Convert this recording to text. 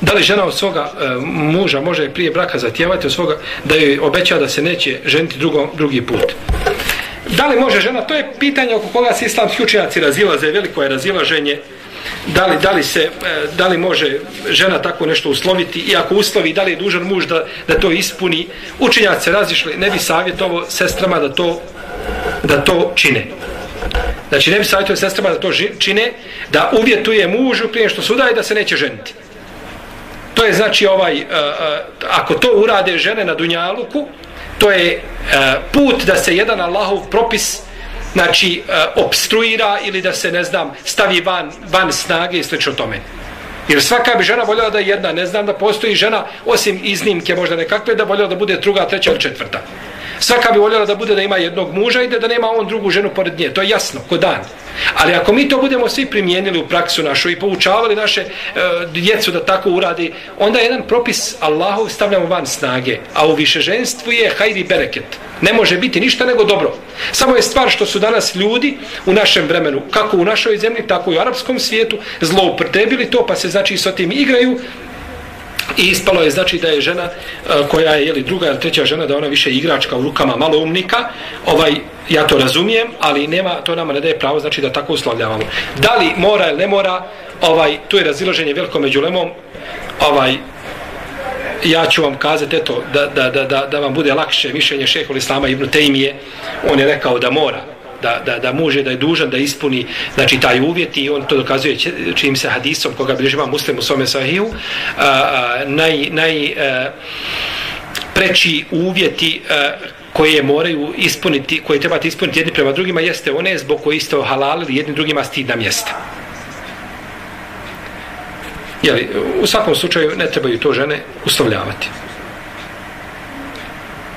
Da li žena od svoga e, muža može prije braka zatjevati od svoga da joj obeća da se neće ženiti drugo, drugi put? Da li može žena? To je pitanje oko koga se islamski učenjaci razilaze, veliko je razilaženje. Da li, da, li se, e, da li može žena tako nešto usloviti i ako uslovi, da li je dužan muž da, da to ispuni. Učenjaci se razišli, ne bi savjetovo sestrama da to, da to čine. Znači ne bi savjetovo sestrama da to čine, da uvjetuje mužu prije što sudaje da se neće ženiti. To je znači ovaj, uh, uh, ako to urade žene na Dunjaluku, to je uh, put da se jedan Allahov propis znači uh, obstruira ili da se ne znam stavi van, van snage i slično tome. Jer svaka bi žena voljela da jedna, ne znam da postoji žena, osim iznimke možda nekakve, da voljela da bude druga, treća ili četvrta. Svaka bi voljela da bude da ima jednog muža i da, da nema on drugu ženu pored nje. To je jasno, ko dan. Ali ako mi to budemo svi primijenili u praksu našu i poučavali naše e, djecu da tako uradi, onda jedan propis Allahov stavljamo van snage. A u višeženstvu je hajdi bereket. Ne može biti ništa nego dobro. Samo je stvar što su danas ljudi u našem vremenu, kako u našoj zemlji, tako i u arapskom svijetu, zloupotrebili to, pa se znači s tim igraju, I ispalo je znači da je žena e, koja je ili druga ili treća žena da ona više igračka u rukama maloumnika. Ovaj ja to razumijem, ali nema to nama ne daje pravo znači da tako uslovljavamo. Da li mora ili ne mora, ovaj tu je razilaženje veliko među lemom. Ovaj ja ću vam kazati eto da, da, da, da, da vam bude lakše mišljenje šehol Islama Ibn Tejmije On je rekao da mora da, da, da može da je dužan da ispuni znači taj uvjet i on to dokazuje čim se hadisom koga bližima muslim u svome sahiju a, naj, naj a, preči uvjeti a, koje moraju ispuniti koje trebate ispuniti jedni prema drugima jeste one zbog koje ste ohalalili jednim drugima stidna mjesta Jeli, u svakom slučaju ne trebaju to žene uslovljavati.